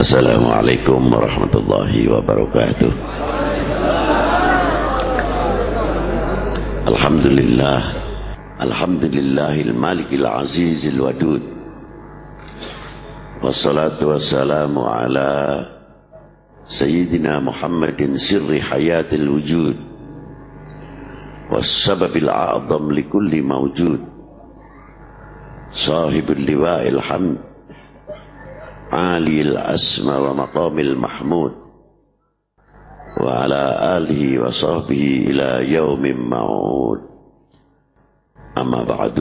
Assalamualaikum warahmatullahi wabarakatuh Alhamdulillah Alhamdulillahil malikil azizil wadud Wassalatu wassalamu ala Sayyidina Muhammadin sirri hayatil wujud Wassababil a'zam likulli mawjud Sahibul liwa'il hamd عالي الأسمى ومقام المحمود وعلى آله وصحبه إلى يوم معود أما بعد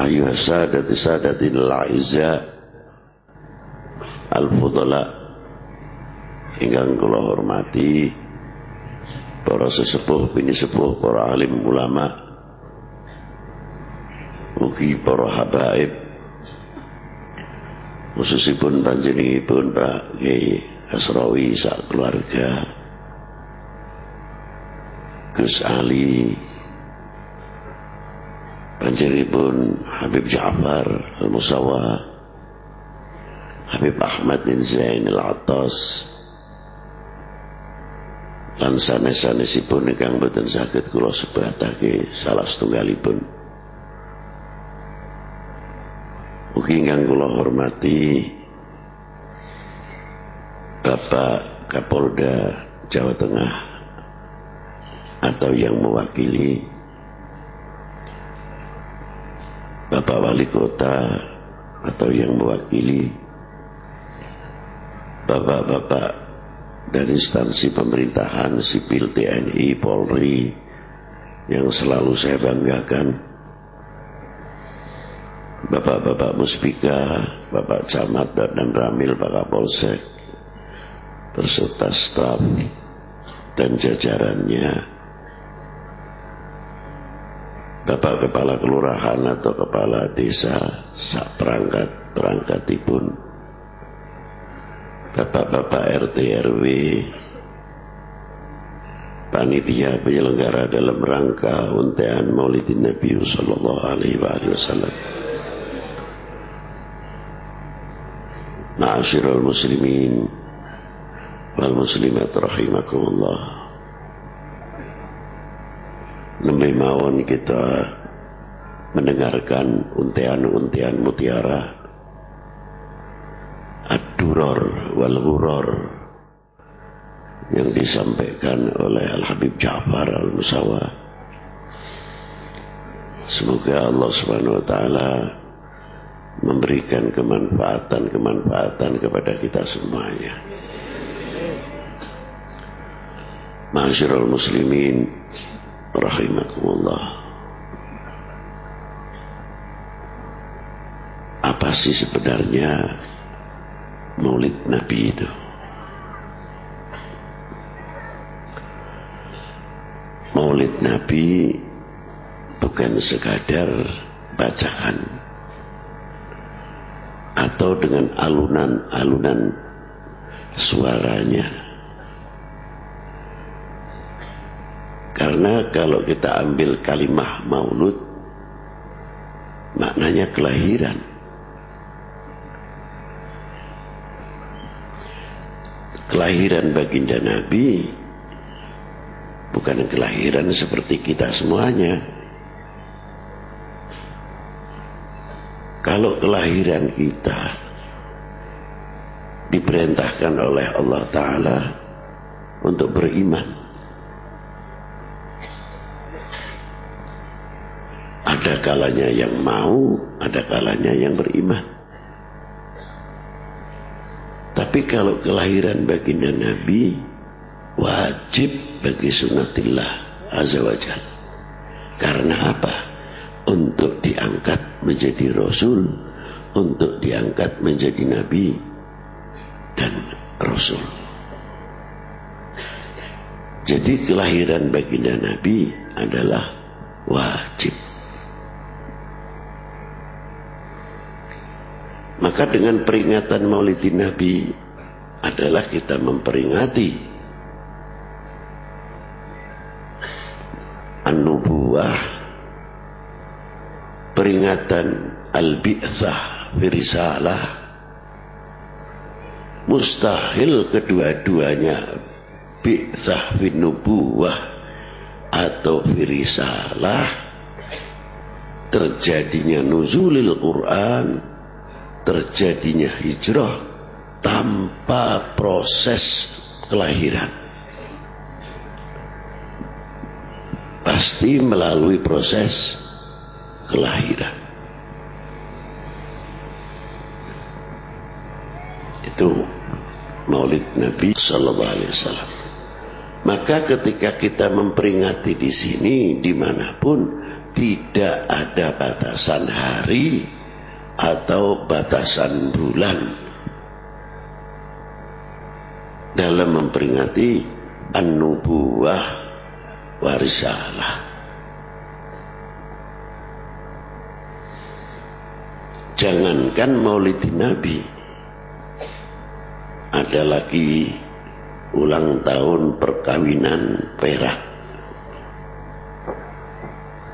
أيها السادة سادة الأعزاء الفضلاء ingkang kula hormati para sesepuh bini sepuh para alim ulama mugi para habaib khususipun panjenenganipun Pak Kiai Asrawi sak keluarga Gus Ali panjenenganipun Habib Ja'far Al-Musawa Habib Ahmad bin Zain Al-Attas lan sanes-sanesipun ingkang boten saged kula sebatake salah setunggalipun Mugi ingkang kula hormati Bapak Kapolda Jawa Tengah atau yang mewakili Bapak Wali Kota atau yang mewakili Bapak-bapak dari instansi pemerintahan sipil TNI, Polri yang selalu saya banggakan Bapak-bapak Muspika, Bapak Camat dan Ramil, Pak Kapolsek, berserta staf dan jajarannya, Bapak Kepala Kelurahan atau Kepala Desa, sak perangkat perangkatipun, Bapak-bapak RT RW, panitia penyelenggara dalam rangka untean Maulidin Nabi sallallahu alaihi wasallam. Ma'asyiral muslimin wal muslimat rahimakumullah. Nembe mawon kita mendengarkan untian-untian mutiara Ad-Duror wal Ghuror yang disampaikan oleh Al-Habib Ja'far Al-Musawa. Semoga Allah Subhanahu wa taala memberikan kemanfaatan-kemanfaatan kepada kita semuanya. Masyarul muslimin rahimakumullah. Apa sih sebenarnya Maulid Nabi itu? Maulid Nabi bukan sekadar bacaan atau dengan alunan-alunan suaranya. Karena kalau kita ambil kalimah maulud, maknanya kelahiran. Kelahiran baginda Nabi bukan kelahiran seperti kita semuanya. Kalau kelahiran kita diperintahkan oleh Allah Ta'ala untuk beriman. Ada kalanya yang mau, ada kalanya yang beriman. Tapi kalau kelahiran baginda Nabi wajib bagi sunatillah azza wajal. Karena apa? untuk diangkat menjadi rasul, untuk diangkat menjadi nabi dan rasul. Jadi kelahiran baginda nabi adalah wajib. Maka dengan peringatan Maulidin Nabi adalah kita memperingati an-nubuwah peringatan al-bi'thah firisalah mustahil kedua-duanya bi'thah bin nubuwah atau firisalah terjadinya nuzulil Quran terjadinya hijrah tanpa proses kelahiran. Pasti melalui proses kelahiran. Itu maulid Nabi Sallallahu Alaihi Wasallam. Maka ketika kita memperingati di sini di mana pun tidak ada batasan hari atau batasan bulan. Dalam memperingati an-nubuwah warisalah. Jangankan maulidin Nabi ada lagi ulang tahun perkawinan perak.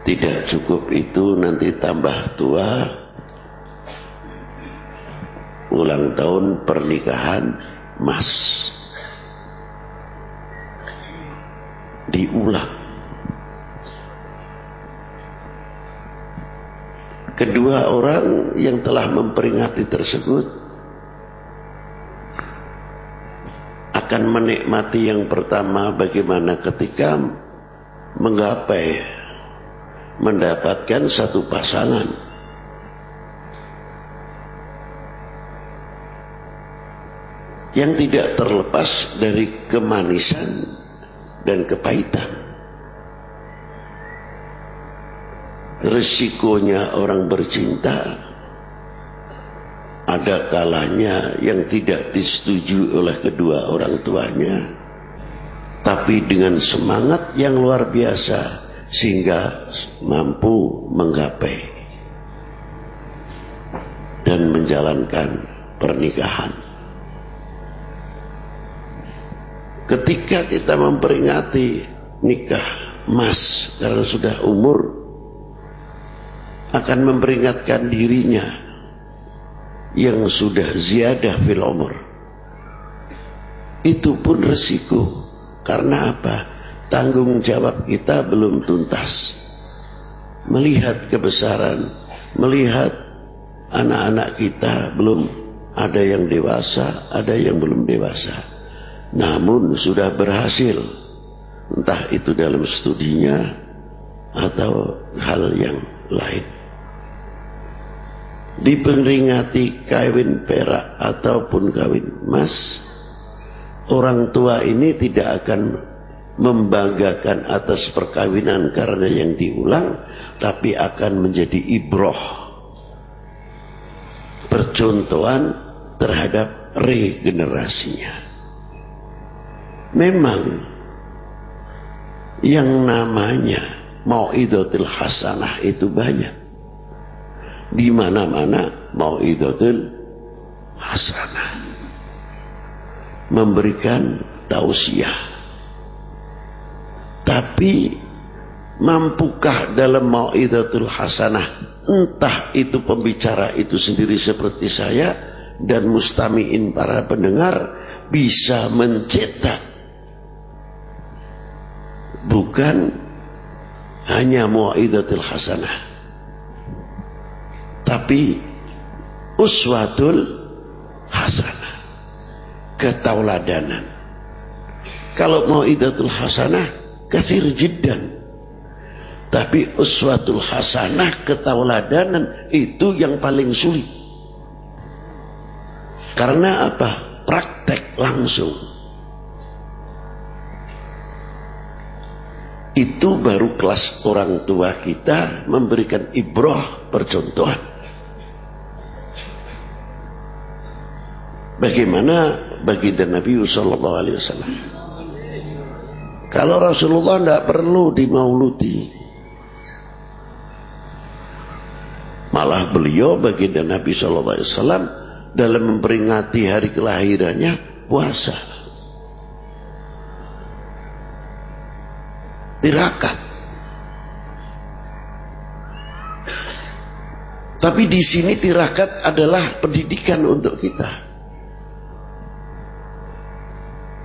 Tidak cukup itu nanti tambah tua. Ulang tahun pernikahan mas diulang kedua orang yang telah memperingati tersebut akan menikmati yang pertama bagaimana ketika menggapai mendapatkan satu pasangan yang tidak terlepas dari kemanisan dan kepahitan. Resikonya orang bercinta ada kalanya yang tidak disetujui oleh kedua orang tuanya tapi dengan semangat yang luar biasa sehingga mampu menggapai dan menjalankan pernikahan. Ketika kita memperingati nikah mas karena sudah umur akan memperingatkan dirinya yang sudah ziyadah fil umur. Itu pun resiko. Karena apa? Tanggung jawab kita belum tuntas. Melihat kebesaran melihat anak-anak kita belum ada yang dewasa ada yang belum dewasa. Namun sudah berhasil. Entah itu dalam studinya atau hal yang lain diperingati kawin perak ataupun kawin emas orang tua ini tidak akan membanggakan atas perkawinan karena yang diulang tapi akan menjadi ibroh percontohan terhadap regenerasinya. Memang yang namanya mau idotil hasanah itu banyak di mana-mana mau mau'idatul hasanah. Memberikan tausiah. Tapi mampukah dalam mau mau'idatul hasanah? Entah itu pembicara itu sendiri seperti saya dan mustamiin para pendengar bisa mencetak. Bukan hanya mau mau'idatul hasanah tapi uswatul hasanah ketauladanan. Kalau mau idatul hasanah kathir jiddan. Tapi uswatul hasanah ketauladanan itu yang paling sulit. Karena apa? Praktek langsung. Itu baru kelas orang tua kita memberikan ibroh percontohan Bagaimana baginda Nabi Sallallahu Alaihi Wasallam? Kalau Rasulullah tidak perlu dimauludi, malah beliau baginda Nabi Sallallahu Alaihi Wasallam dalam memperingati hari kelahirannya puasa, tirakat. Tapi di sini tirakat adalah pendidikan untuk kita.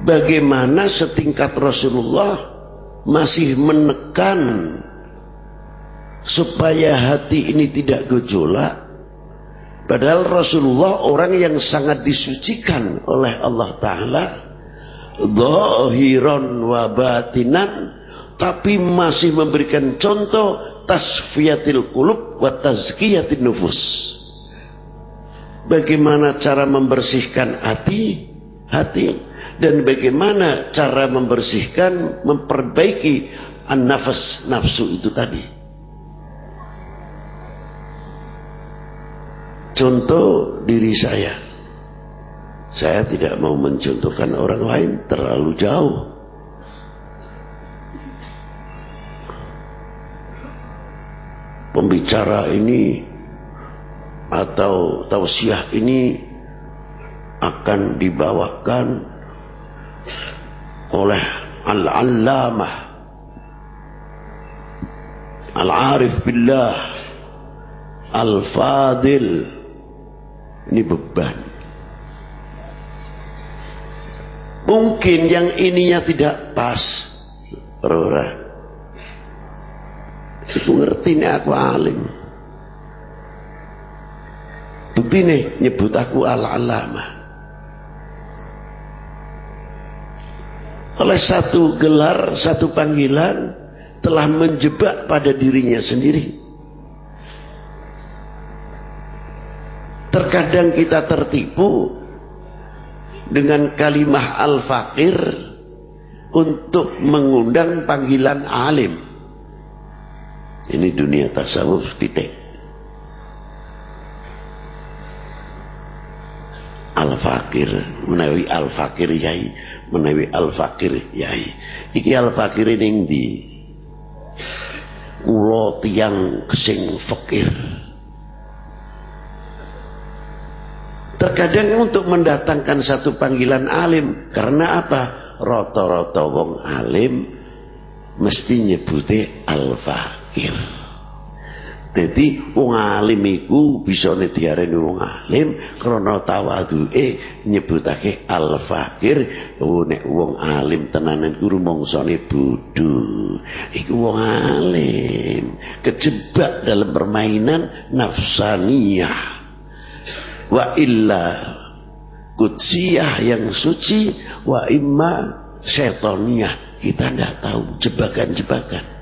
Bagaimana setingkat Rasulullah masih menekan supaya hati ini tidak gejolak? Padahal Rasulullah orang yang sangat disucikan oleh Allah Ta'ala zahiran wa batinan tapi masih memberikan contoh tasfiyatil qulub wa tazkiyatin nufus. Bagaimana cara membersihkan hati? Hati dan bagaimana cara membersihkan memperbaiki an-nafas nafsu itu tadi. Contoh diri saya. Saya tidak mau mencontohkan orang lain terlalu jauh. Pembicara ini atau tausiah ini akan dibawakan oleh al-allamah al-arif billah al-fadil ini beban. Mungkin yang ininya tidak pas. Rora. Itu ngerti nih aku alim. Bukti nih nyebut aku al-alama. Oleh satu gelar, satu panggilan telah menjebak pada dirinya sendiri. Terkadang kita tertipu dengan kalimah al-fakir untuk mengundang panggilan alim. Ini dunia tasawuf titik. Al-fakir menawi al-fakir yai menawi al-fakir yai. Iki al-fakir ini di kula tiang sing fakir. Terkadang untuk mendatangkan satu panggilan alim. Karena apa? Roto-roto wong alim mesti nyebuti al-fakir. Jadi wong alim iku bisa diarani wong alim krana tawaduke nyebutake al-fakir. Oh nek wong alim tenanan ku rumangsane bodho. Iku wong alim kejebak dalam permainan nafsaniyah wa illa kutsiyah yang suci wa imma setoniyah kita tidak tahu jebakan-jebakan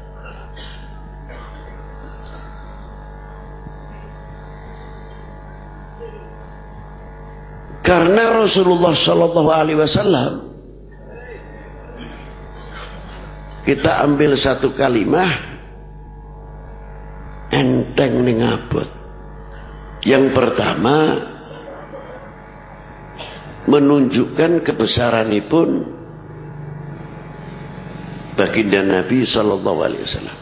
karena Rasulullah Shallallahu Alaihi Wasallam kita ambil satu kalimah enteng abot yang pertama menunjukkan kebesaran pun baginda Nabi Sallallahu Alaihi Wasallam.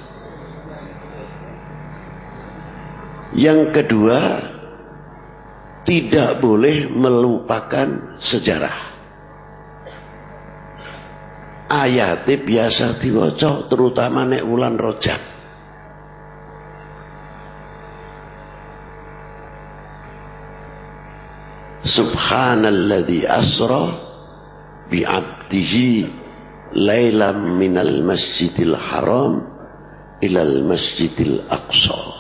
Yang kedua, tidak boleh melupakan sejarah. Ayatnya biasa diwaca terutama nek wulan rojak. Subhanalladzi asra bi'abdihi lailam minal masjidil haram ilal masjidil aqsa.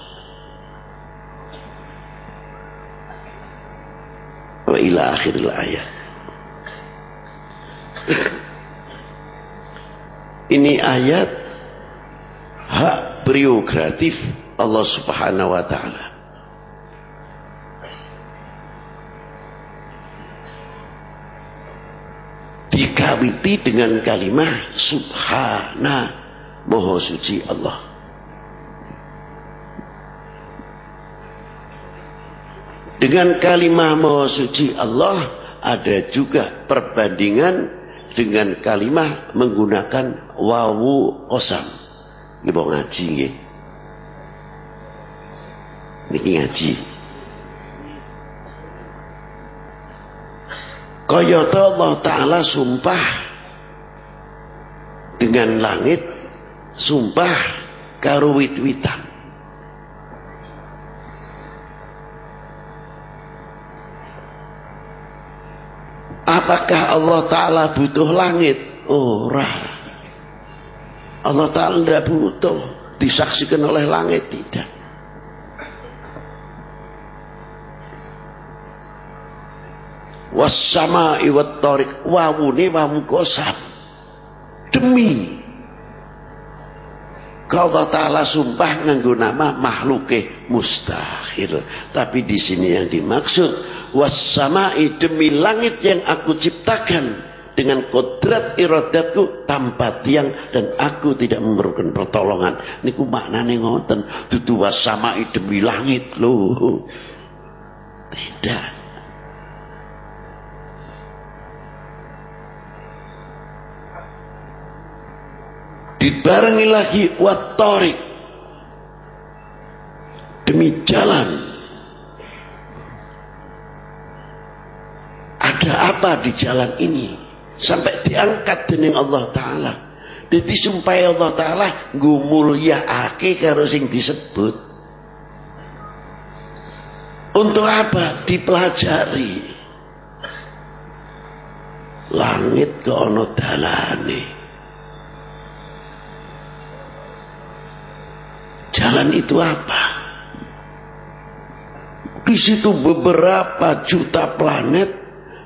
Wa ila akhiril ayat. Ini ayat hak prerogatif Allah Subhanahu wa taala. dikawiti dengan kalimat subhana moho suci Allah dengan kalimat moho suci Allah ada juga perbandingan dengan kalimat menggunakan wawu kosam ini mau ngaji nggih? Niki ngaji. Kayata Allah Ta'ala sumpah dengan langit, sumpah karo wit-witan. Apakah Allah Ta'ala butuh langit? Ora. Allah Ta'ala tidak butuh disaksikan oleh langit. Tidak. Wassama iwat torik wawune wawu kosam demi Kau Allah Ta'ala sumpah nganggo nama makhluke mustahil. Tapi di sini yang dimaksud wassamai demi langit yang aku ciptakan dengan kodrat iradatku tanpa tiang dan aku tidak memerlukan pertolongan. Niku maknane ngoten. Dudu wassamai demi langit loh. Tidak. dibarengi lagi watorik demi jalan ada apa di jalan ini? Sampai diangkat dengan Allah Ta'ala. Jadi supaya Allah Ta'ala ya ake karo sing disebut. Untuk apa dipelajari? Langit ke ono dalane. Jalan itu apa? Di situ beberapa juta planet,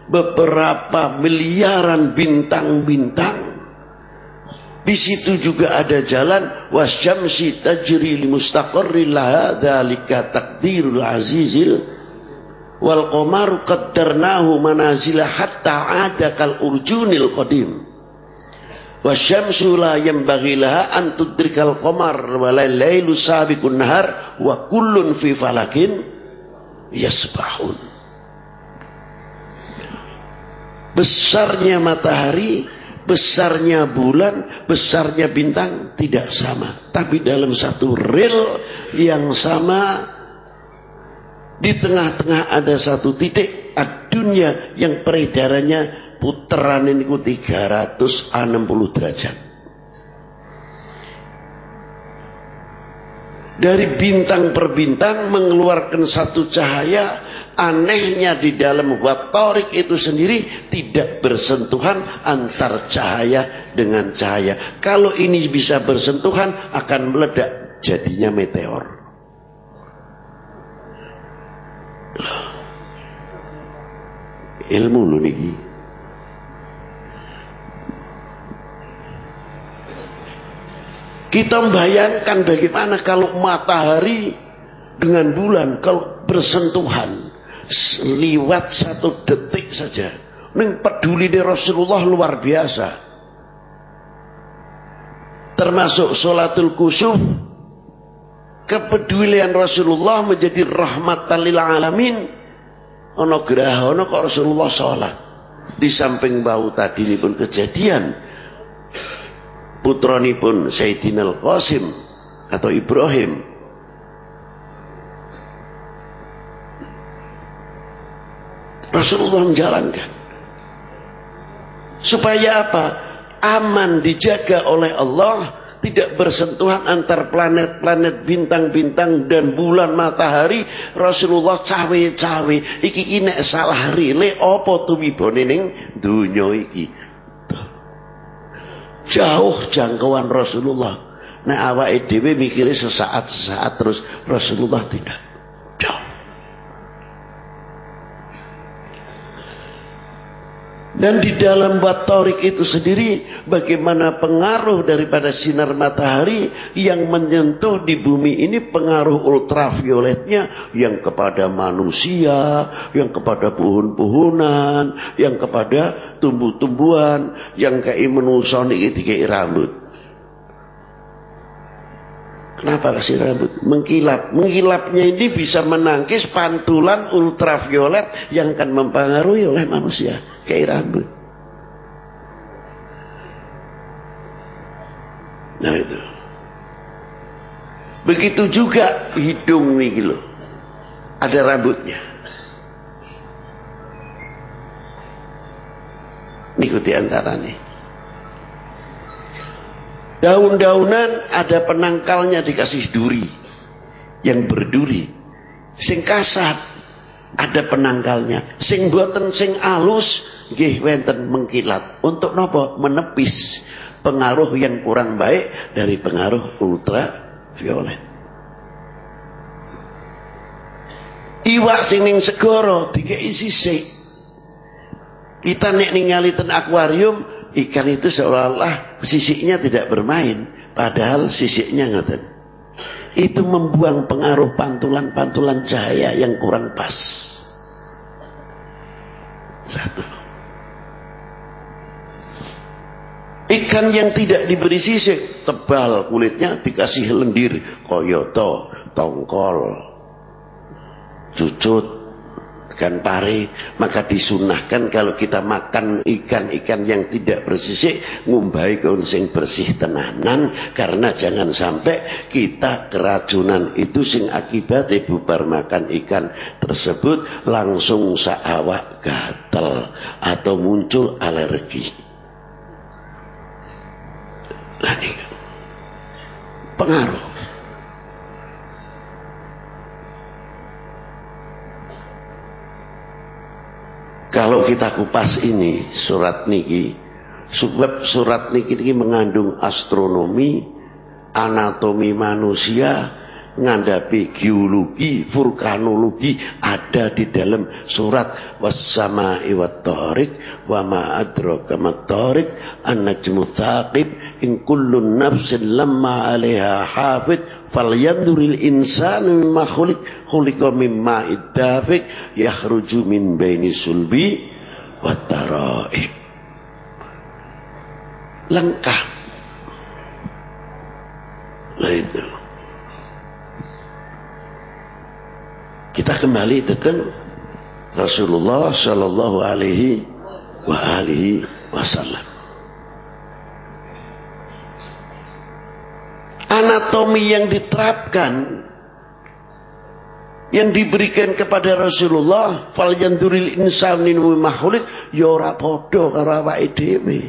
beberapa miliaran bintang-bintang. Di situ juga ada jalan wasyamsi tajri li mustaqarril dzalika takdirul azizil wal qamaru qaddarnahu manazila hatta ada kal urjunil qadim wasyamsu la yanbaghi laha an tudrikal qamar wa lailu sabiqun nahar wa kullun fi falakin yasbahun besarnya matahari besarnya bulan besarnya bintang tidak sama tapi dalam satu rel yang sama di tengah-tengah ada satu titik dunia yang peredarannya putaran ini ku 360 derajat. Dari bintang per bintang mengeluarkan satu cahaya anehnya di dalam watorik itu sendiri tidak bersentuhan antar cahaya dengan cahaya. Kalau ini bisa bersentuhan akan meledak jadinya meteor. Ilmu lu nih. Kita membayangkan bagaimana kalau matahari dengan bulan kalau bersentuhan liwat satu detik saja. Neng peduli di Rasulullah luar biasa. Termasuk sholatul kusuf. Kepedulian Rasulullah menjadi rahmatan lil alamin. Ono geraha ono kok Rasulullah sholat. Di samping bau tadi ini pun kejadian putranipun Sayyidina Al-Qasim atau Ibrahim Rasulullah menjalankan supaya apa aman dijaga oleh Allah tidak bersentuhan antar planet-planet bintang-bintang dan bulan matahari Rasulullah cawe-cawe iki kini salah rile apa tumibone ning donya iki jauh jangkauan Rasulullah. Nah awak dhewe mikirnya sesaat-sesaat terus Rasulullah tidak. Dan di dalam batorik itu sendiri bagaimana pengaruh daripada sinar matahari yang menyentuh di bumi ini pengaruh ultravioletnya yang kepada manusia, yang kepada pohon-pohonan, yang kepada tumbuh-tumbuhan, yang kayak menuso niki kayak rambut. Kenapa kasih rambut? Mengkilap. Mengkilapnya ini bisa menangkis pantulan ultraviolet yang akan mempengaruhi oleh manusia. Kayak rambut. Nah itu. Begitu juga hidung nih gitu. Ada rambutnya. Ikuti antara nih. Daun-daunan ada penangkalnya dikasih duri. Yang berduri. Sing kasat. ada penangkalnya. Sing boten sing alus nggih wenten mengkilat. Untuk nopo? Menepis pengaruh yang kurang baik dari pengaruh ultraviolet. Iwak sing ning segara dikei sisik. Kita nek ningali ten akuarium, ikan itu seolah-olah sisiknya tidak bermain, padahal sisiknya ngoten itu membuang pengaruh pantulan-pantulan cahaya yang kurang pas. Satu. Ikan yang tidak diberi sisik, tebal kulitnya dikasih lendir, koyoto, tongkol, cucut, ikan pari maka disunahkan kalau kita makan ikan-ikan yang tidak bersisik ngumbai ke sing bersih tenanan karena jangan sampai kita keracunan itu sing akibat bubar makan ikan tersebut langsung saawak gatel atau muncul alergi. Nah pengaruh Kalau kita kupas ini surat niki, sebab surat niki ini mengandung astronomi, anatomi manusia, ngandapi geologi, vulkanologi ada di dalam surat. Wassama iwat tariq wa ma adraka mat tariq an-najmu thaqib in kullun nafsin lamma 'alaiha hafid falyanzuril insanu mimma khuliq khuliqa mimma iddafik yakhruju min baini sulbi wa taraib lengkap lah itu. Kita kembali tentang Rasulullah Shallallahu Alaihi wa alihi wasallam anatomi yang diterapkan yang diberikan kepada Rasulullah fal yanduril insanin mahlik ya ora padha karo awake dhewe.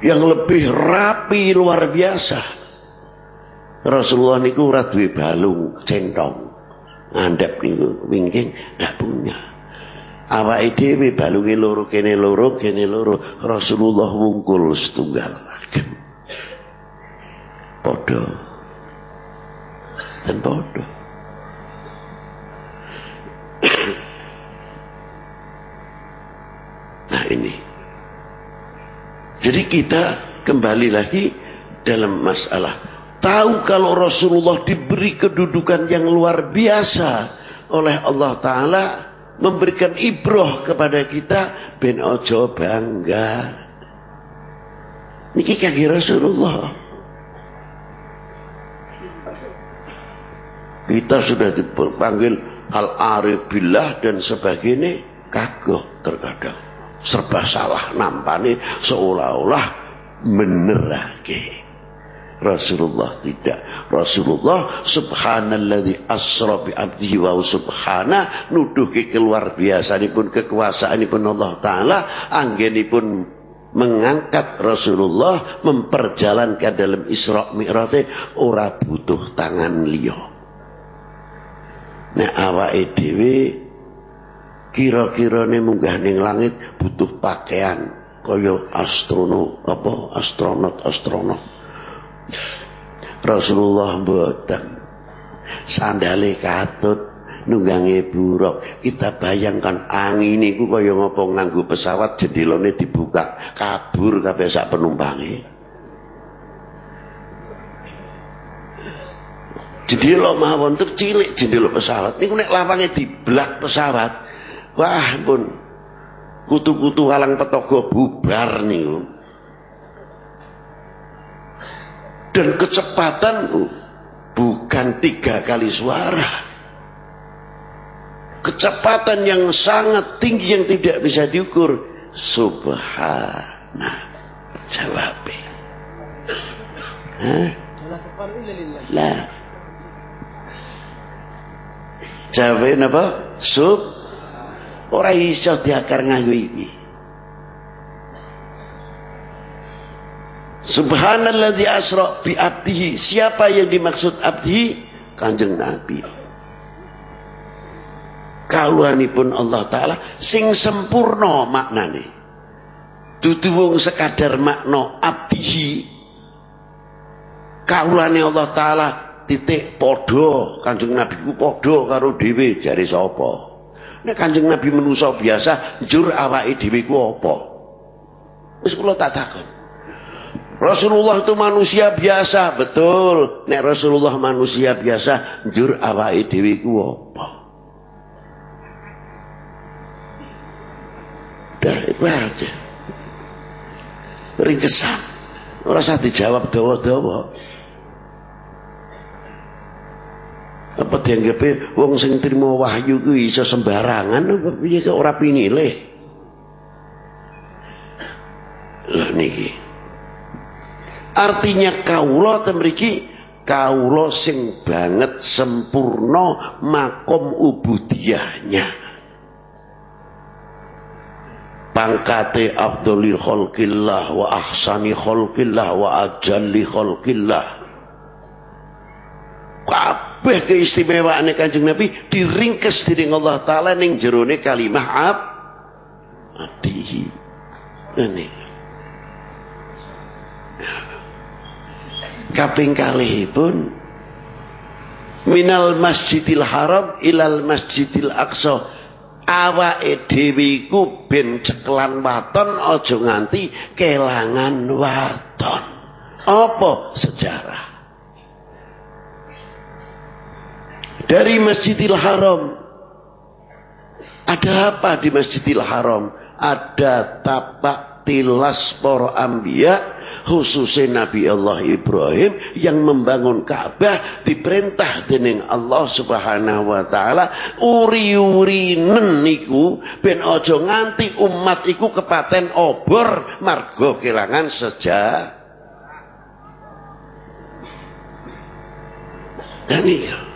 Yang lebih rapi luar biasa. Rasulullah niku ora duwe balung centong. Ngandhap niku wingking ndak punya. Awake dhewe balunge loro kene loro kene loro. Rasulullah wungkul setunggal Podo. Dan podo. nah ini. Jadi kita kembali lagi dalam masalah. Tahu kalau Rasulullah diberi kedudukan yang luar biasa oleh Allah Ta'ala. Memberikan ibroh kepada kita. Ben ojo bangga. Niki kaki Rasulullah. Kita sudah dipanggil al-arif billah dan sebagainya kagok terkadang. Serba salah nampani seolah-olah menerake. Rasulullah tidak. Rasulullah subhanalladzi asra bi abdihi wa subhana nuduh ke keluar biasa ini pun kekuasaan ini pun Allah taala pun mengangkat Rasulullah memperjalankan dalam Isra Mi'raj ora butuh tangan liya nek awake dhewe kira-kirane munggah ning langit butuh pakaian kaya astrono apa astronot astronot Rasulullah mboten. Sandale katut nunggange buruk. Kita bayangkan angin niku kaya ngopo nganggo pesawat jendelane dibuka kabur kabeh sak penumpange jendela mawon tuh cilik jendela pesawat. Niku nek lawange diblak pesawat wah pun kutu-kutu halang petogo bubar niku dan kecepatan bukan tiga kali suara. Kecepatan yang sangat tinggi yang tidak bisa diukur. Subhana jawabnya Hah? La Jawa napa? Sub ora iso diakar nganggo iki. Subhanalladzi asra bi abdihi. Siapa yang dimaksud abdi? Kanjeng Nabi. pun Allah taala sing sempurna maknane dudu wong sekadar makna abdihi kaulane Allah taala titik padha Kanjeng Nabi ku padha karo dhewe jare sapa nek Kanjeng Nabi menusa biasa njur awake dhewe ku apa wis kula tak Rasulullah itu manusia biasa, betul. Nek Rasulullah manusia biasa, njur awake dhewe ku apa? Dah itu aja. Ringkesan. Ora dijawab dawa-dawa. Apa dianggepe wong sing trima wahyu ku iso sembarangan apa piye kok ora pinilih? Lah niki. Artinya kaulo temriki kaulo sing banget sempurna makom ubudiyahnya. Pangkate Abdulil khalqillah wa ahsani khalqillah wa ajalli khalqillah. Kabeh keistimewaane Kanjeng Nabi diringkes dening Allah taala ning jerone kalimah ab abdihi. Ini. kaping kalihipun minal masjidil haram ilal masjidil aqsa awake dhewe iku ben ceklan waton aja nganti kelangan waton apa sejarah dari Masjidil Haram. Ada apa di Masjidil Haram? Ada tapak tilas para ambia khususnya Nabi Allah Ibrahim yang membangun Ka'bah diperintah dening Allah Subhanahu wa taala. Uri-urinen niku ben aja nganti umat iku kepaten obor marga kelangan sejarah Dan iya.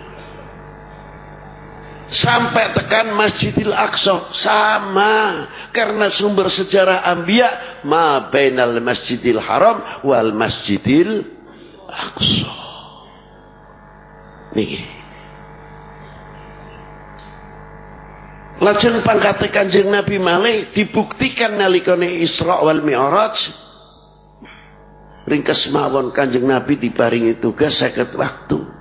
Sampai tekan Masjidil Aqsa sama karena sumber sejarah Ambiya ma bainal Masjidil Haram wal Masjidil Aqsa. Niki. Lajeng pangkate Kanjeng Nabi malih dibuktikan nalikane Isra wal Mi'raj. Ringkes mawon Kanjeng Nabi diparingi tugas seket waktu.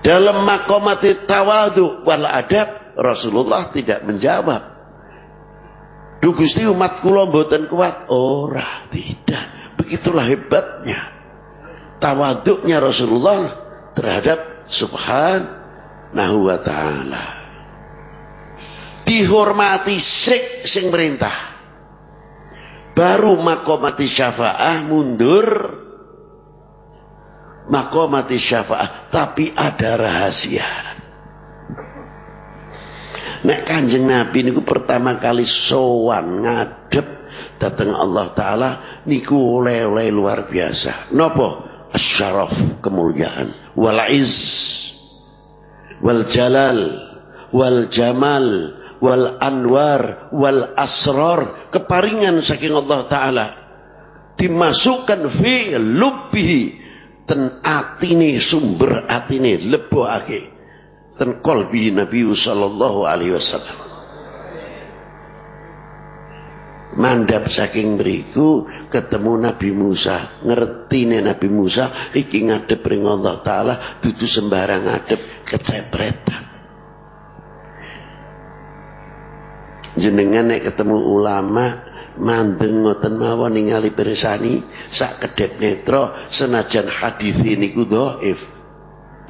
Dalam makomati tawadu wal adab Rasulullah tidak menjawab. Duh Gusti umat kuat. Ora, tidak. Begitulah hebatnya tawaduknya Rasulullah terhadap subhanahu wa taala. Dihormati sik sing merintah. Baru makomati syafaah mundur makomati syafaat tapi ada rahasia Nek kanjeng Nabi niku pertama kali sowan ngadep datang Allah Ta'ala niku oleh-oleh luar biasa. Nopo? Asyaraf kemuliaan. Wal iz. Wal jalal. Wal jamal. Wal anwar. Wal asrar. Keparingan saking Allah Ta'ala. Dimasukkan fi lubbihi ten atine sumber atine leboake. Ten kolbi Nabi sallallahu alaihi wasallam. Mandap saking beriku ketemu Nabi Musa. Ngerti nih Nabi Musa iki ngadep ring Allah Ta'ala dudu sembarang ngadep kecepretan jenengan nek ketemu ulama mandeng ngoten mawon ningali pirsani sak kedep netra senajan hadis niku dhaif.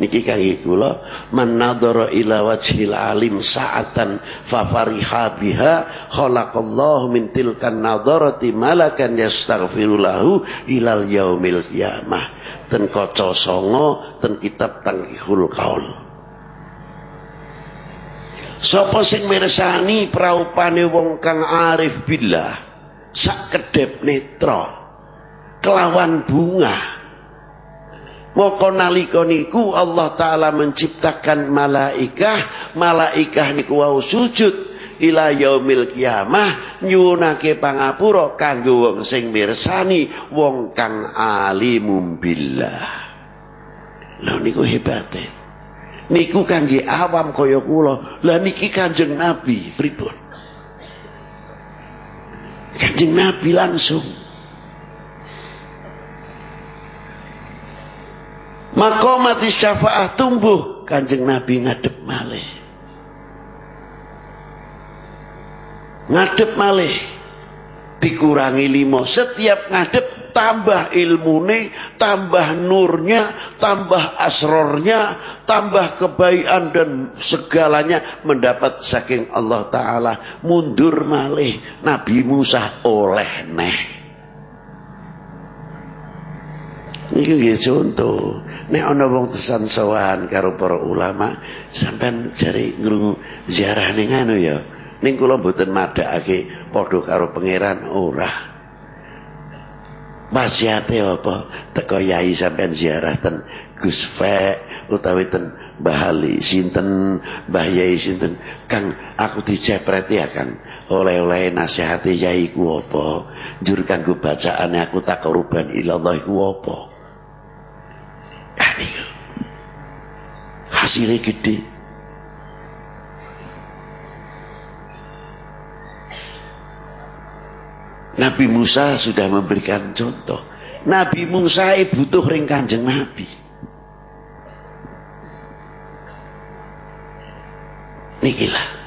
Niki kangge kula man nadhara ila wajhil alim sa'atan fa fariha biha khalaqallahu min tilkan nadharati malakan yastaghfiru lahu ilal yaumil qiyamah. Ten kaca songo ten kitab tangkihul kaul. Sapa sing mirsani praupane wong kang arif billah sak kedep kelawan bunga. Moko nalika niku Allah taala menciptakan malaikah. Malaikah niku wau sujud ila yaumil kiamah nyunake pangapura kanggo wong sing mirsani wong kang alimum billah. Lho niku hebate. Niku kangge awam kaya kula. Lah niki kanjeng nabi pripun kanjeng nabi langsung. Mati syafaat tumbuh. Kanjeng nabi ngadep malih. Ngadep malih. Dikurangi limo setiap ngadep tambah ilmune, tambah nurnya, tambah asrornya, tambah kebaikan dan segalanya mendapat saking Allah Ta'ala. Mundur malih Nabi Musa oleh neh. Ini contoh. Nek ana wong tesan sawan karo para ulama, sampean cari ngrungu ziarah ning anu ya. Ning kula mboten madhakake padha karo pangeran ora. Wasiate apa? Teko yai sampean ziarah ten Gus Fe utawi ten Bahali sinten Mbah Yai sinten. Kang aku dicepret ya Kang oleh-oleh nasihati yai ku apa? Jur kanggo bacaane aku tak koruban ilallah ku apa? Hasilnya gede Nabi Musa sudah memberikan contoh. Nabi Musa butuh ring kanjeng Nabi. Nikilah.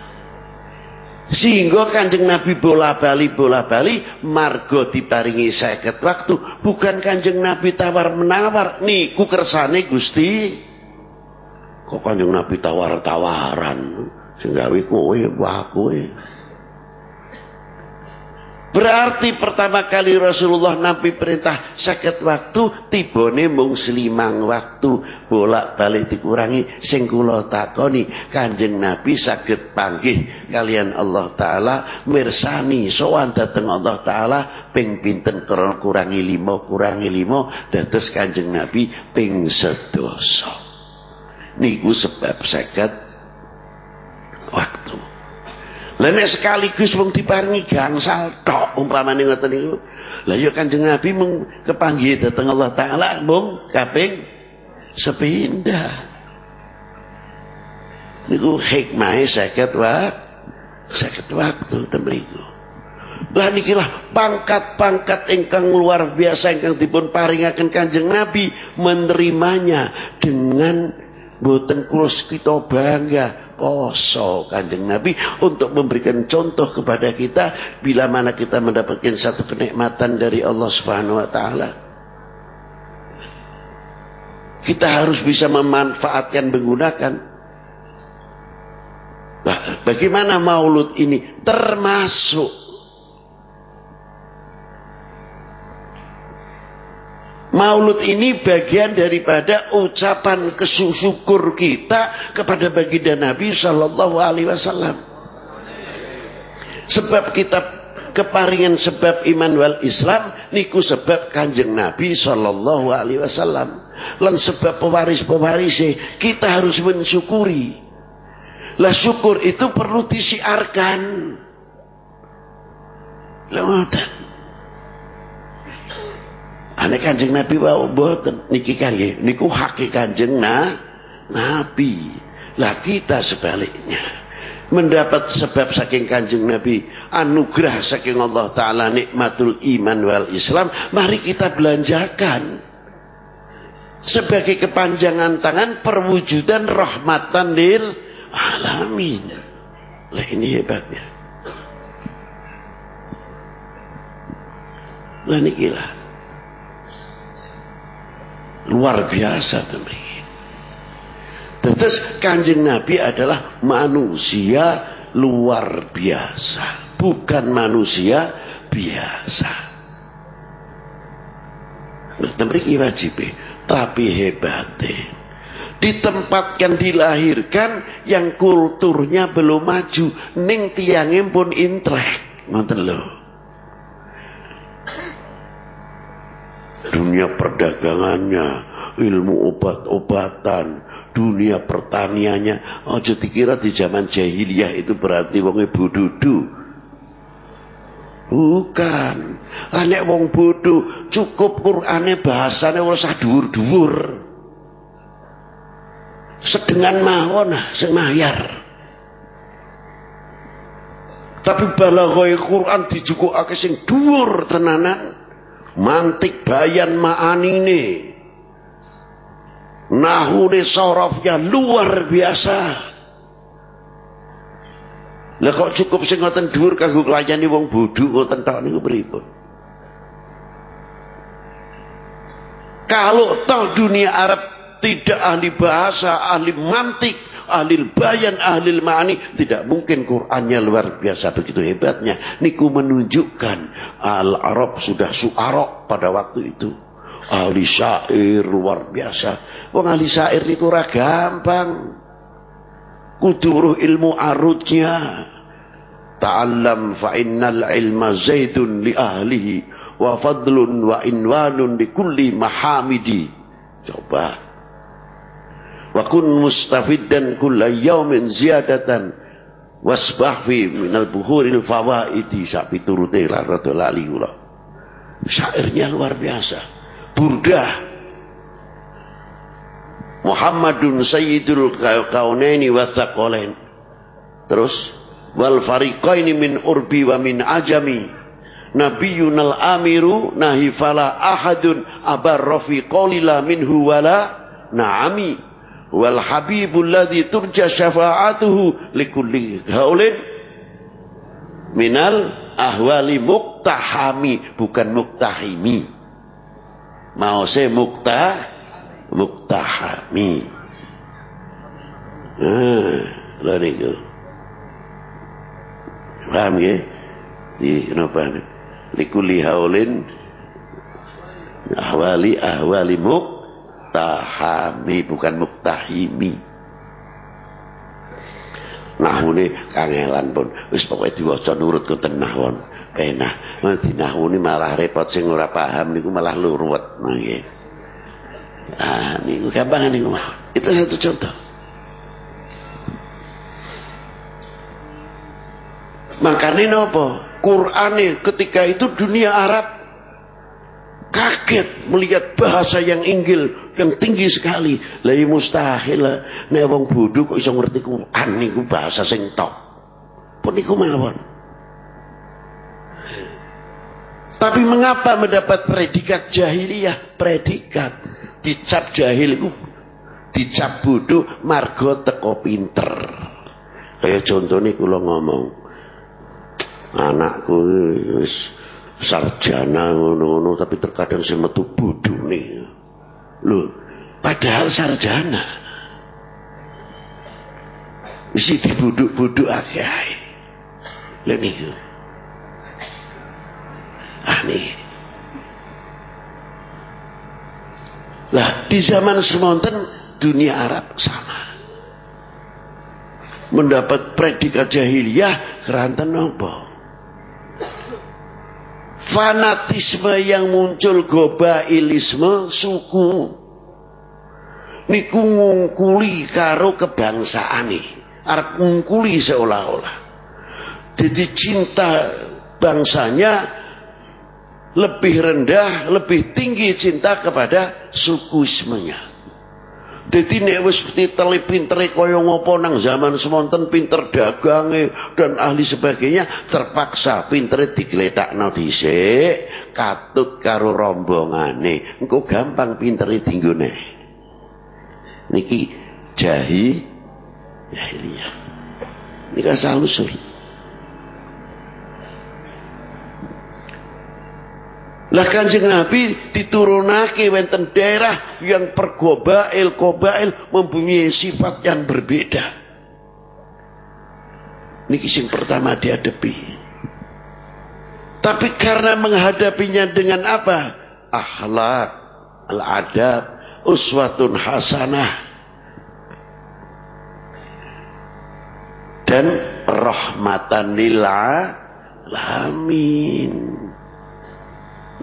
Sehingga kanjeng Nabi bola bali bola bali margo diparingi seket waktu bukan kanjeng Nabi tawar menawar niku kersane Gusti kok kanjeng Nabi tawar tawaran sehingga kowe wah kowe Berarti pertama kali Rasulullah Nabi perintah sakit waktu tibone mung selimang waktu bolak balik dikurangi sing kula takoni Kanjeng Nabi sakit panggih kalian Allah taala mirsani sowan dateng Allah taala ping pinten kurangi lima kurangi lima dados Kanjeng Nabi ping sedoso. Niku sebab sakit waktu Lah nek sekaligus wong diparingi gangsal tok umpamane ngoten niku. Lah ya Kanjeng Nabi mung kepanggih dhateng Allah taala mung kaping sepindah. Niku hikmahe saged wa saged waktu temriku. Lah nikilah pangkat-pangkat ingkang luar biasa ingkang dipun paringaken Kanjeng Nabi menerimanya dengan boten kulus kita bangga poso kanjeng Nabi untuk memberikan contoh kepada kita bila mana kita mendapatkan satu kenikmatan dari Allah Subhanahu wa taala. Kita harus bisa memanfaatkan menggunakan bagaimana maulud ini termasuk Maulud ini bagian daripada ucapan kesyukur kita kepada baginda Nabi Shallallahu Alaihi Wasallam. Sebab kita keparingan sebab iman wal Islam niku sebab kanjeng Nabi Shallallahu Alaihi Wasallam. Lan sebab pewaris-pewaris kita harus mensyukuri. Lah syukur itu perlu disiarkan. Lah Ane kanjeng Nabi wau mboten niki kangge niku hake kanjeng na Nabi. Lah kita sebaliknya mendapat sebab saking kanjeng Nabi anugerah saking Allah taala nikmatul iman wal Islam mari kita belanjakan sebagai kepanjangan tangan perwujudan rahmatan lil alamin. Lah ini hebatnya. Lah nikilah luar biasa teman. Terus kanjeng Nabi adalah manusia luar biasa. Bukan manusia biasa. Nah, teman wajib tapi hebatnya. Ditempatkan dilahirkan yang kulturnya belum maju. Ning tiangnya pun intrek. Ngoten lho dunia perdagangannya, ilmu obat-obatan, dunia pertaniannya. Aja dikira di zaman jahiliyah itu berarti wong bodoh. Bukan. Lah nek wong bodoh cukup Qur'ane bahasane ora usah dhuwur-dhuwur. sedengan mawon sing mayar tapi balaghoi Quran dijukukake sing dhuwur tenanan mantik bayan ma'anine. Nahune sorofnya luar biasa. Lah kok cukup sing ngoten dhuwur kanggo nglayani wong bodho ngoten tok niku pripun? Kalau toh dunia Arab tidak ahli bahasa, ahli mantik, ahli bayan, ahli ma'ani, tidak mungkin Qur'annya luar biasa begitu hebatnya. Niku menunjukkan Al-Arab sudah suarok pada waktu itu. Ahli syair luar biasa. Wong ahli syair niku ora gampang. Kuduruh ilmu arutnya. Ta'allam fa innal ilma zaidun li ahlihi wa fadlun wa inwanun li kulli mahamidi. Coba wa kun mustafiddan kulla yaumin ziyadatan wasbah fi minal buhuril fawaidi. Sak piturute lah rada lali kula. Syairnya luar biasa. Burdah. Muhammadun sayyidul kaunaini wa thaqalain. Terus wal fariqaini min urbi wa min ajami. Nabiyunal amiru nahi fala ahadun abar rafiqalila minhu wala na'ami wal habibul ladzi turja syafa'atuhu likulli haulin minal ahwali muktahami bukan muktahimi. Mau se muktah muktahami. Ah lha niku. Paham ya di kenapa likulli haulin ahwali ahwali muk muktahami bukan muktahimi nahune kangelan pun. Wis pokoke diwaca nurut ngoten nahwon penah nanti nahune malah repot sing ora paham niku malah luruwet nggih ah niku gampang niku itu satu contoh. Makanya nopo Quran ketika itu dunia Arab kaget melihat bahasa yang inggil yang tinggi sekali. Lah ya mustahil lah. Nek wong bodho kok iso ngerti Quran niku bahasa sing tok. Pun niku mawon. Tapi mengapa mendapat predikat jahiliyah? Predikat. Dicap jahil itu dicap bodoh margo teko pinter. Kayak contohnya kula ngomong anakku sarjana ngono-ngono tapi terkadang saya metu bodoh nih loh padahal sarjana. Mesti dibuduk-buduk lha niku ah nih lah di zaman semonten dunia Arab sama. Mendapat predikat jahiliyah keranten nopo fanatisme yang muncul gobailisme suku. Niku ngungkuli karo kebangsaan nih arep ngungkuli seolah-olah. Jadi cinta bangsanya lebih rendah lebih tinggi cinta kepada sukuismenya jadi nek wis titeli pintere kaya ngopo nang zaman semonten pinter dagange dan ahli sebagainya terpaksa pintere digletakno dhisik katut karo rombongane. Engko gampang pintere dinggone. Niki jahi jahiliyah. Niki asal Lah kanjeng Nabi diturunake wenten daerah yang pergobail kobail mempunyai sifat yang berbeda. Niki sing pertama dihadapi. Tapi karena menghadapinya dengan apa? Akhlak, al-adab, uswatun hasanah. Dan rahmatan lil.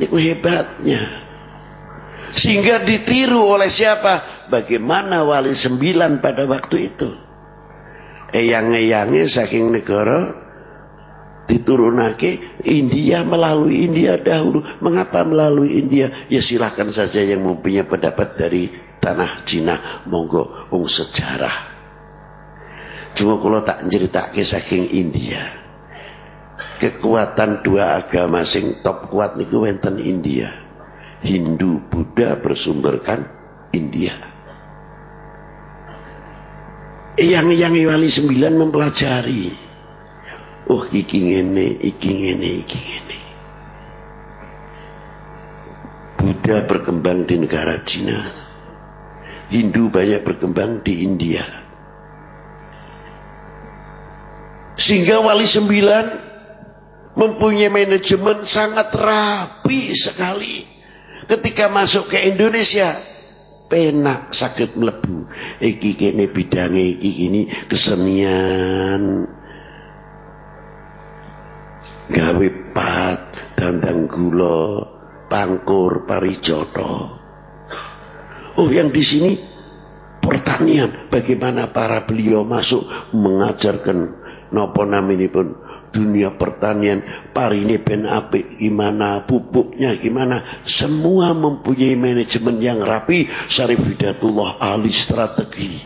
Itu hebatnya. Sehingga ditiru oleh siapa? Bagaimana wali sembilan pada waktu itu. Eyang-eyangnya saking negara diturunake India melalui India dahulu. Mengapa melalui India? Ya silahkan saja yang mempunyai pendapat dari tanah Cina monggo wong sejarah cuma kalau tak ke saking India kekuatan dua agama sing top kuat niku wenten India Hindu Buddha bersumberkan India yang yang wali sembilan mempelajari oh iki ngene iki ngene iki ngene Buddha berkembang di negara Cina. Hindu banyak berkembang di India. Sehingga wali sembilan mempunyai manajemen sangat rapi sekali. Ketika masuk ke Indonesia, penak sakit melebu. Iki kene bidangnya iki ini kesenian. Gawe pat, dandang gula, Pangkur Parijoto. Oh, yang di sini pertanian. Bagaimana para beliau masuk mengajarkan nopo pun dunia pertanian parine ben apik gimana pupuknya gimana semua mempunyai manajemen yang rapi syarif hidatullah ahli strategi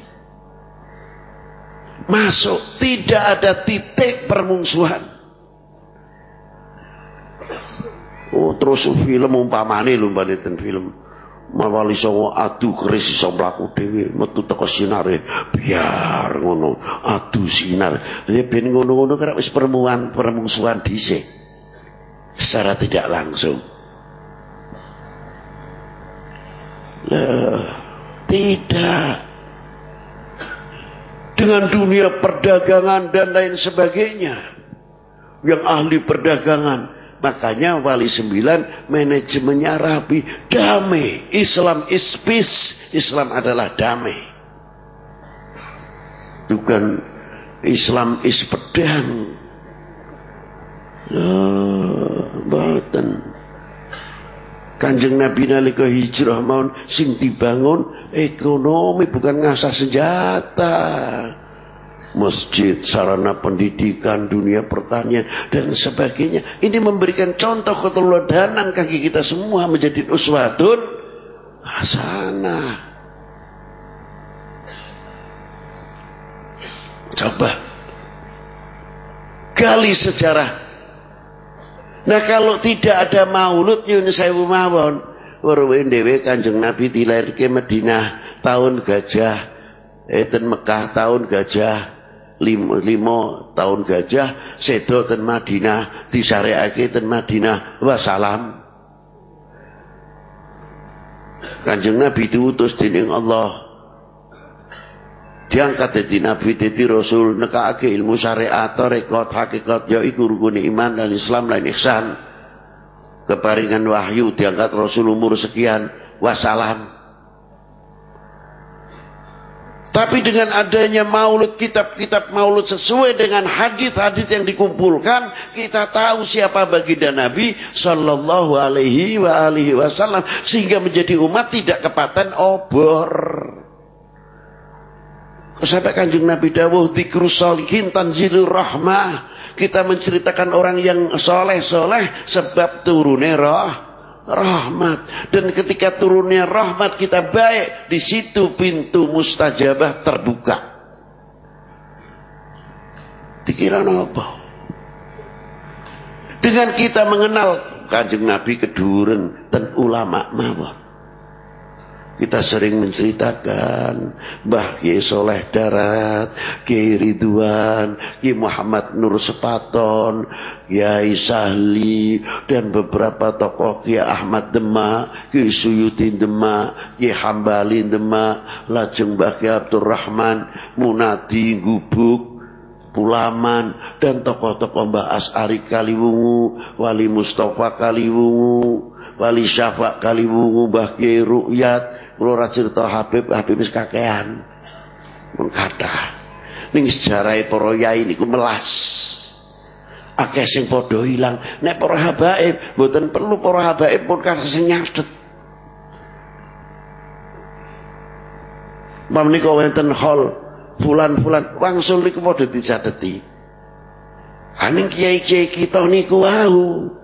masuk tidak ada titik permusuhan Oh, terus film umpamane lho ten film. Mawali songo adu keris iso mlaku dhewe metu teko sinare biar ngono adu sinar. Ya ben ngono-ngono kira wis permuan permusuhan dhisik. Secara tidak langsung. Lah, tidak. Dengan dunia perdagangan dan lain sebagainya. Yang ahli perdagangan Makanya wali sembilan manajemennya rapi. Damai. Islam is peace. Islam adalah damai. Bukan Islam is pedang. Oh. Kanjeng Nabi nalika hijrah maun sing dibangun ekonomi bukan ngasah senjata masjid, sarana pendidikan, dunia pertanian, dan sebagainya. Ini memberikan contoh keteladanan kaki kita semua menjadi uswatun hasanah. Coba gali sejarah. Nah kalau tidak ada maulud nyun sewu mawon, weruwe dhewe Kanjeng Nabi dilahirke Madinah tahun gajah, eten Mekah tahun gajah, limo tahun gajah sedo ten Madinah disyariake ten Madinah. Wassalam. Kanjeng Nabi diutus dening Allah. Diangkat dari Nabi dari Rasul nekake ilmu syariat rekod hakikat ya iku rukun iman dan Islam dan ihsan. Keparingan wahyu diangkat Rasul umur sekian. Wassalam Tapi dengan adanya maulud, kitab-kitab maulud sesuai dengan hadis-hadis yang dikumpulkan, kita tahu siapa baginda Nabi Sallallahu Alaihi wa alihi Wasallam sehingga menjadi umat tidak kepaten obor. Sampai kanjeng Nabi Dawuh dikru solihin tanzilur rahmah. Kita menceritakan orang yang soleh-soleh sebab turunnya roh rahmat. Dan ketika turunnya rahmat kita baik di situ pintu mustajabah terbuka. Dikira apa? Dengan kita mengenal kanjeng Nabi keduren dan ulama mawon kita sering menceritakan Mbah Kiai Soleh Darat, Kiai Ridwan, Kiai Muhammad Nur Sepaton, Kiai Sahli, dan beberapa tokoh Kiai Ahmad Demak, Kiai Suyuti Demak, Kiai Hambali Demak, Lajeng Mbah Kiai Abdurrahman, Munadi Gubuk, Pulaman, dan tokoh-tokoh Mbah As'ari Kaliwungu, Wali Mustafa Kaliwungu, Wali Syafa Kaliwungu, Mbah Kiai Rukyat, Kula ora cerita Habib, Habib wis kakean. Mun kathah. Ning sejarahe para yai niku melas. Akeh sing padha ilang. Nek para habaib mboten perlu para habaib pun kan sing nyatet. Mam niku wonten hall bulan-bulan wangsul niku padha dicateti. Aning kiai-kiai kita niku wau.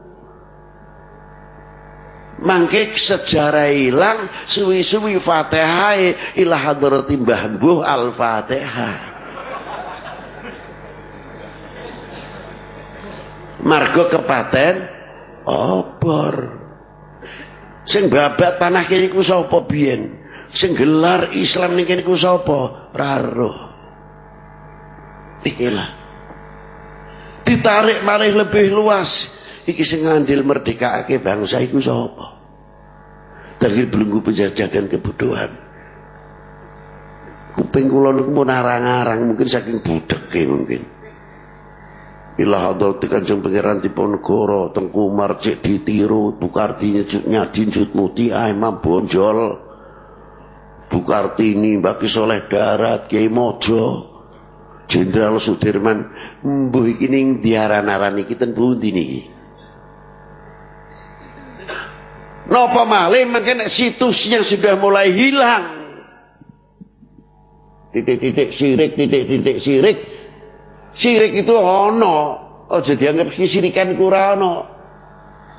Mangke sejarah hilang suwi-suwi Fatihah ila hadrati Mbah Mbuh Al-Fatihah. Margo kepaten obor. Sing babat tanah kene ku sapa biyen? Sing gelar Islam ning kene ku sapa? Raro. Ikilah. Ditarik malih lebih luas iki sing ngandil merdekake bangsa iku sapa? Dari belenggu penjajah dan kebodohan. Kuping kula niku pun arang-arang mungkin saking budeke mungkin. Ilah hadrat kanjeng pangeran Diponegoro Tengku Marcik ditiru Bukarti nyejut nyadin jut muti Imam Bonjol. Bukartini Baki Soleh Darat Kiai Mojo. Jenderal Sudirman Mbuh ning diaran-aran iki ten pundi niki Napa malih mungkin situsnya sudah mulai hilang. Titik-titik sirik, titik-titik sirik. Sirik itu ono. Aja dianggap kesirikan kurang ono.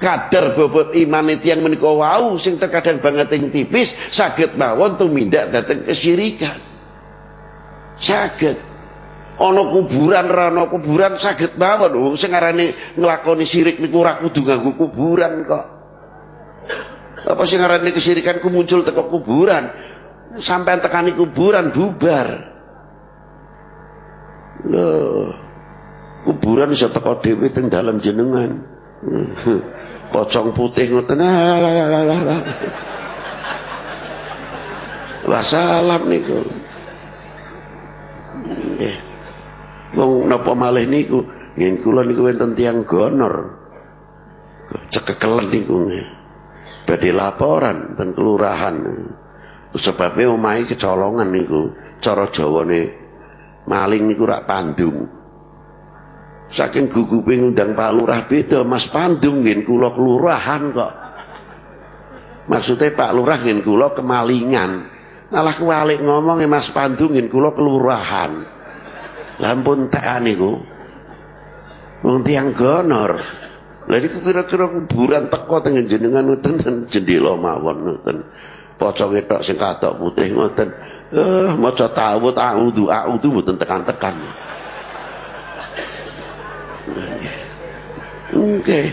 Kadar bobot iman itu yang menika wau sing terkadang banget yang tipis saged mawon tumindak dateng kesirikan. Saged. Ana kuburan ra ana kuburan saged mawon wong sing arane nglakoni sirik niku ora kudu kuburan kok. Apa sing ngarani ku muncul teko kuburan. Sampai tekani kuburan bubar. Loh. Kuburan bisa teko dhewe teng dalam jenengan. Pocong putih ngoten. Wah salam niku. Nggih. Wong napa malih niku? Yen kula niku wonten tiyang gonor. Cekekelen niku nggih badhe laporan ten kelurahan. Sebabnya omahe kecolongan niku cara jawane maling niku rak pandung. Saking gugupe ngundang Pak Lurah beda Mas Pandung nggih kula kelurahan kok. Maksudnya Pak Lurah nggih kula kemalingan. Malah kewalik ngomong Mas Pandung nggih kula kelurahan. Lampun tak niku. Wong tiyang gonor Lah niku kira-kira kuburan teko teng jenengan ngoten jendela mawon ngoten. Poconge tok sing katok putih ngoten. Eh maca ta'awud a'udzu a'udzu mboten tekan-tekan. Oke. Okay.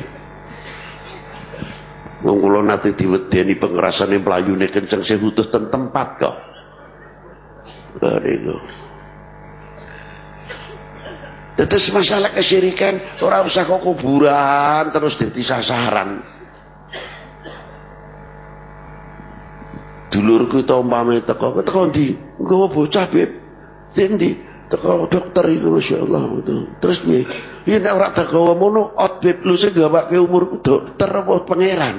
Wong kula nate diwedeni pengerasane mlayune kenceng sing utuh ten tempat kok. Lah niku. Terus masalah kesyirikan orang usah kok kuburan terus jadi sasaran. Dulurku itu umpamane teko teko ndi? Nggawa bocah beb. Ndi? Teko dokter itu Masya Allah itu. Terus piye? Ya nek ora teko ngono ot beb lu sing gawake umur dokter apa pangeran.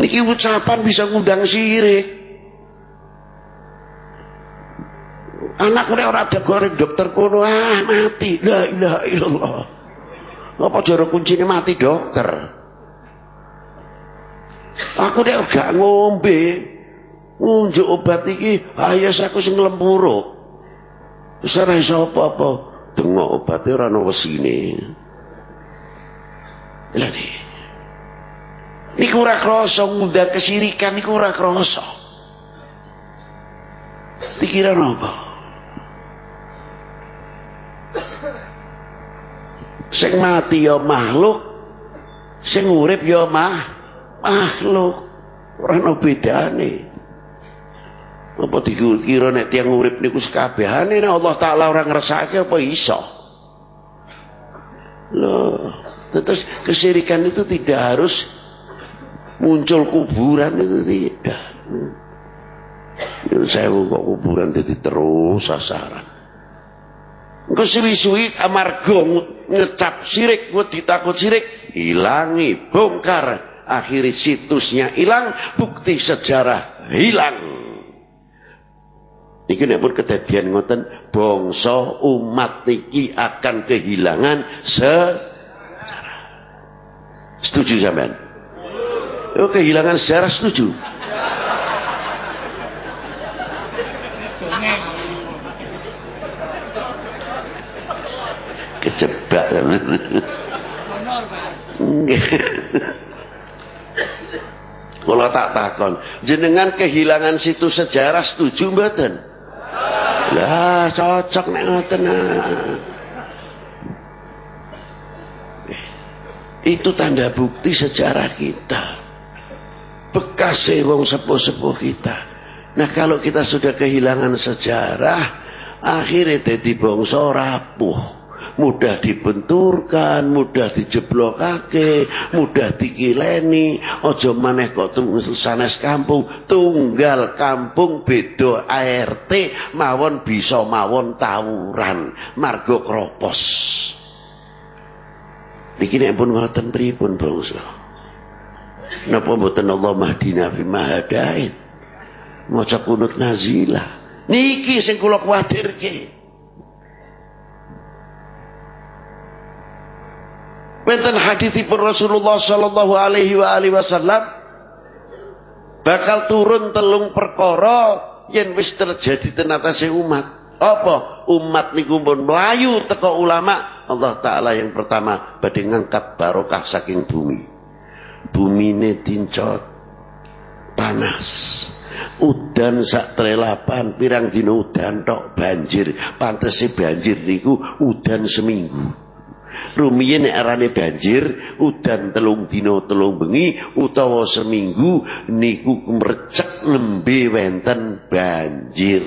Niki ucapan bisa ngundang sirik. Anak nek ora ada goreng dokter kono ah mati. La ilaha illallah. Apa jero kuncine mati dokter? Aku nek gak ngombe ngunjuk obat iki, ayas aku sing lempuruk. Wis ora iso apa-apa. Dengok obate ora ana wesine. Lha Niku ora krasa ngundang kesirikan niku ora krasa. Pikiran apa? Sing mati ya makhluk, sing urip ya mah makhluk. Ora ono bedane. Apa dikira nek tiyang urip niku sekabehane nek Allah taala ora ngrasake apa iso? Loh, terus kesirikan itu tidak harus muncul kuburan itu tidak. Saya kok kuburan jadi terus sasaran. Engko suwi-suwi amarga ngecap sirik, wedi takut sirik, hilangi, bongkar. Akhiri situsnya hilang, bukti sejarah hilang. Iki nek pun kedadian ngoten, bangsa umat iki akan kehilangan sejarah. Setuju sampean? Oh, kehilangan sejarah setuju. Kejebak Kalau tak takon, jenengan kehilangan situ sejarah setuju mboten? Lah cocok nek ngoten. Eh, itu tanda bukti sejarah kita. Bekas wong sepuh-sepuh kita. Nah kalau kita sudah kehilangan sejarah, akhirnya jadi bangsa rapuh mudah dibenturkan, mudah dijeblokake, mudah dikileni, ojo maneh kok sanes kampung, tunggal kampung beda ART mawon bisa mawon tawuran, margo kropos. Niki nek pun ngoten pripun bangsa. Napa mboten Allah mahdina fi mahadait. Maca kunut nazilah. Niki sing kula kuwatirke. Wonten hadisipun Rasulullah sallallahu alaihi wa alihi wasallam bakal turun telung perkara yen wis terjadi tenatase umat. Apa? Umat niku pun melayu teko ulama. Allah taala yang pertama badhe ngangkat barokah saking bumi. Bumine tincot panas. Udan sak trelapan pirang dina udan tok banjir. Pantese banjir niku udan seminggu. Rumiyin arane banjir, udan telung dino telung bengi utawa seminggu niku mrecek nembe wenten banjir.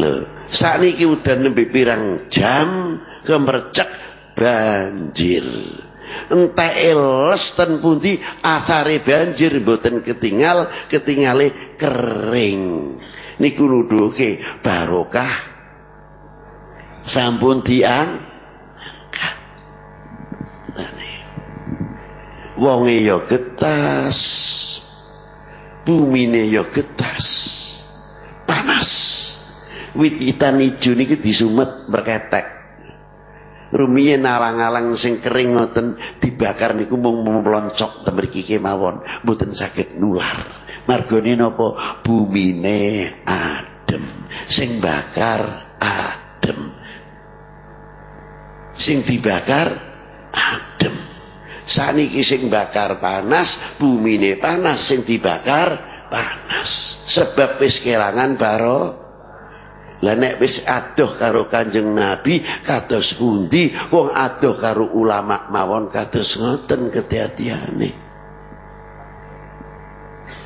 Lho, sakniki udan nembe pirang jam kemrecek banjir. Entah les ten pundi athare banjir mboten ketinggal, ketingale kering. Niku nuduhke barokah sampun diang. Wonge ya getas. Bumine ya getas. Panas. Wit itan ijo niki disumet berketek. Rumiyin alang-alang sing kering ngoten dibakar niku mung mloncok temriki kemawon. Mboten saged nular. Margane napa? Bumine adem. Sing bakar adem sing dibakar adem. Saniki sing bakar panas bumine panas. Sing dibakar panas. Sebab wis kelangan baro. Lah nek wis adoh karo Kanjeng Nabi kados pundi? Wong adoh karo ulama mawon kados ngoten kedadiane.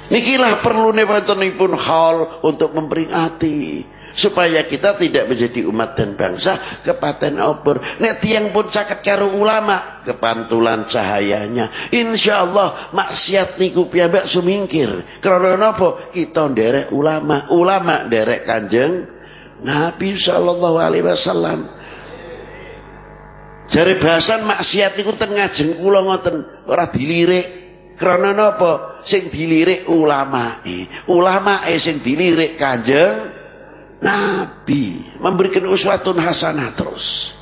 Nikilah perlu wontenipun hal untuk memperingati supaya kita tidak menjadi umat dan bangsa kepaten obor. Nek tiang pun caket karo ulama kepantulan cahayanya. Insya Allah maksiat niku piyambak sumingkir. Karena napa? Kita derek ulama ulama derek kanjeng Nabi sallallahu alaihi wasallam. Jari bahasan maksiat niku ten ngajeng kula ngoten ora dilirik. Karena napa? Sing dilirik ulama ulama sing dilirik kanjeng Nabi memberikan uswatun hasanah terus.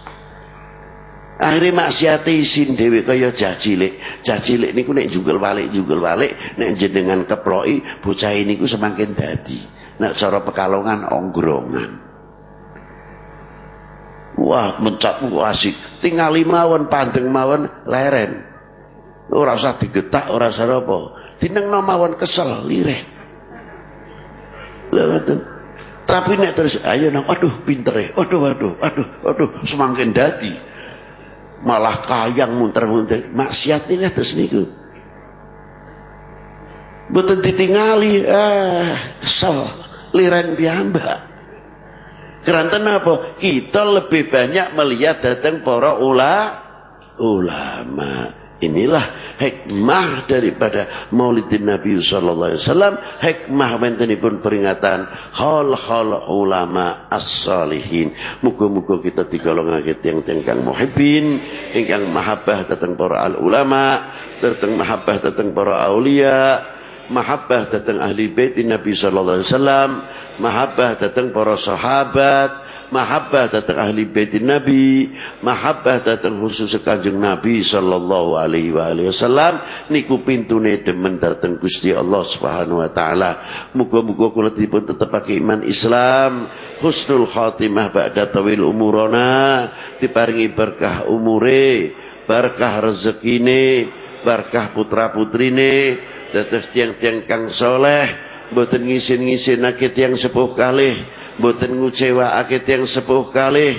Akhirnya maksiat isin dewi kaya jacilik. Jacilik niku nek jugal balik jugal balik nek jenengan keploi bocah ku semakin dadi. Nek cara pekalongan ongrongan. Wah, mencat asik. Tinggal mawon panteng mawon leren. Ora usah digetak, ora usah apa. Dinengno mawon kesel, lireh. Lha ngoten. Tapi nek terus ayo nang aduh pinter ya. Aduh aduh aduh aduh semakin dadi. Malah kayang munter-munter maksiat ini terus niku. Betul ditingali ah kesel liren piyambak. Keranten apa? Kita lebih banyak melihat datang para ula, ulama. Inilah hikmah daripada maulidin Nabi sallallahu alaihi wasallam, hikmah pun peringatan hal-hal ulama as-salihin. Muga-muga kita digolongake tiyang-tiyang kang muhibbin, ingkang mahabbah datang para al ulama, datang mahabbah datang para aulia, mahabbah datang ahli bait Nabi sallallahu alaihi wasallam, mahabbah datang para sahabat, mahabbah datang ahli bait Nabi, mahabbah datang khusus Kanjeng Nabi sallallahu alaihi wa alihi wasallam. Niku pintune demen datang Gusti Allah Subhanahu wa taala. Muga-muga kula dipun tetepake iman Islam, husnul khatimah ba'da tawil umurana, diparingi berkah umure, berkah rezekine, berkah putra-putrine. Dados tiang-tiang kang soleh boten ngisin-ngisinake tiang sepuh kalih boten ngucewakake tiang sepuh kalih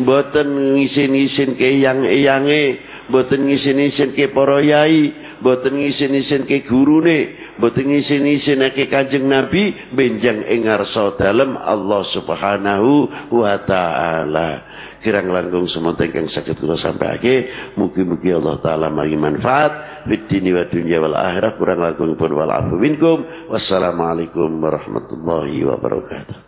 boten ngisin-ngisin ke yang-iyange boten ngisin-ngisin ke para yai boten ngisin-ngisin ke gurune boten ngisin-ngisin ke kanjeng nabi benjang ing ngarsa dalem Allah Subhanahu wa taala. Kirang langkung semonten kang saged kula sampaiake mugi-mugi Allah taala mari manfaat fid dini wa dunya wal akhirah. Kurang langkung pun wal afu minkum. Wassalamualaikum warahmatullahi wabarakatuh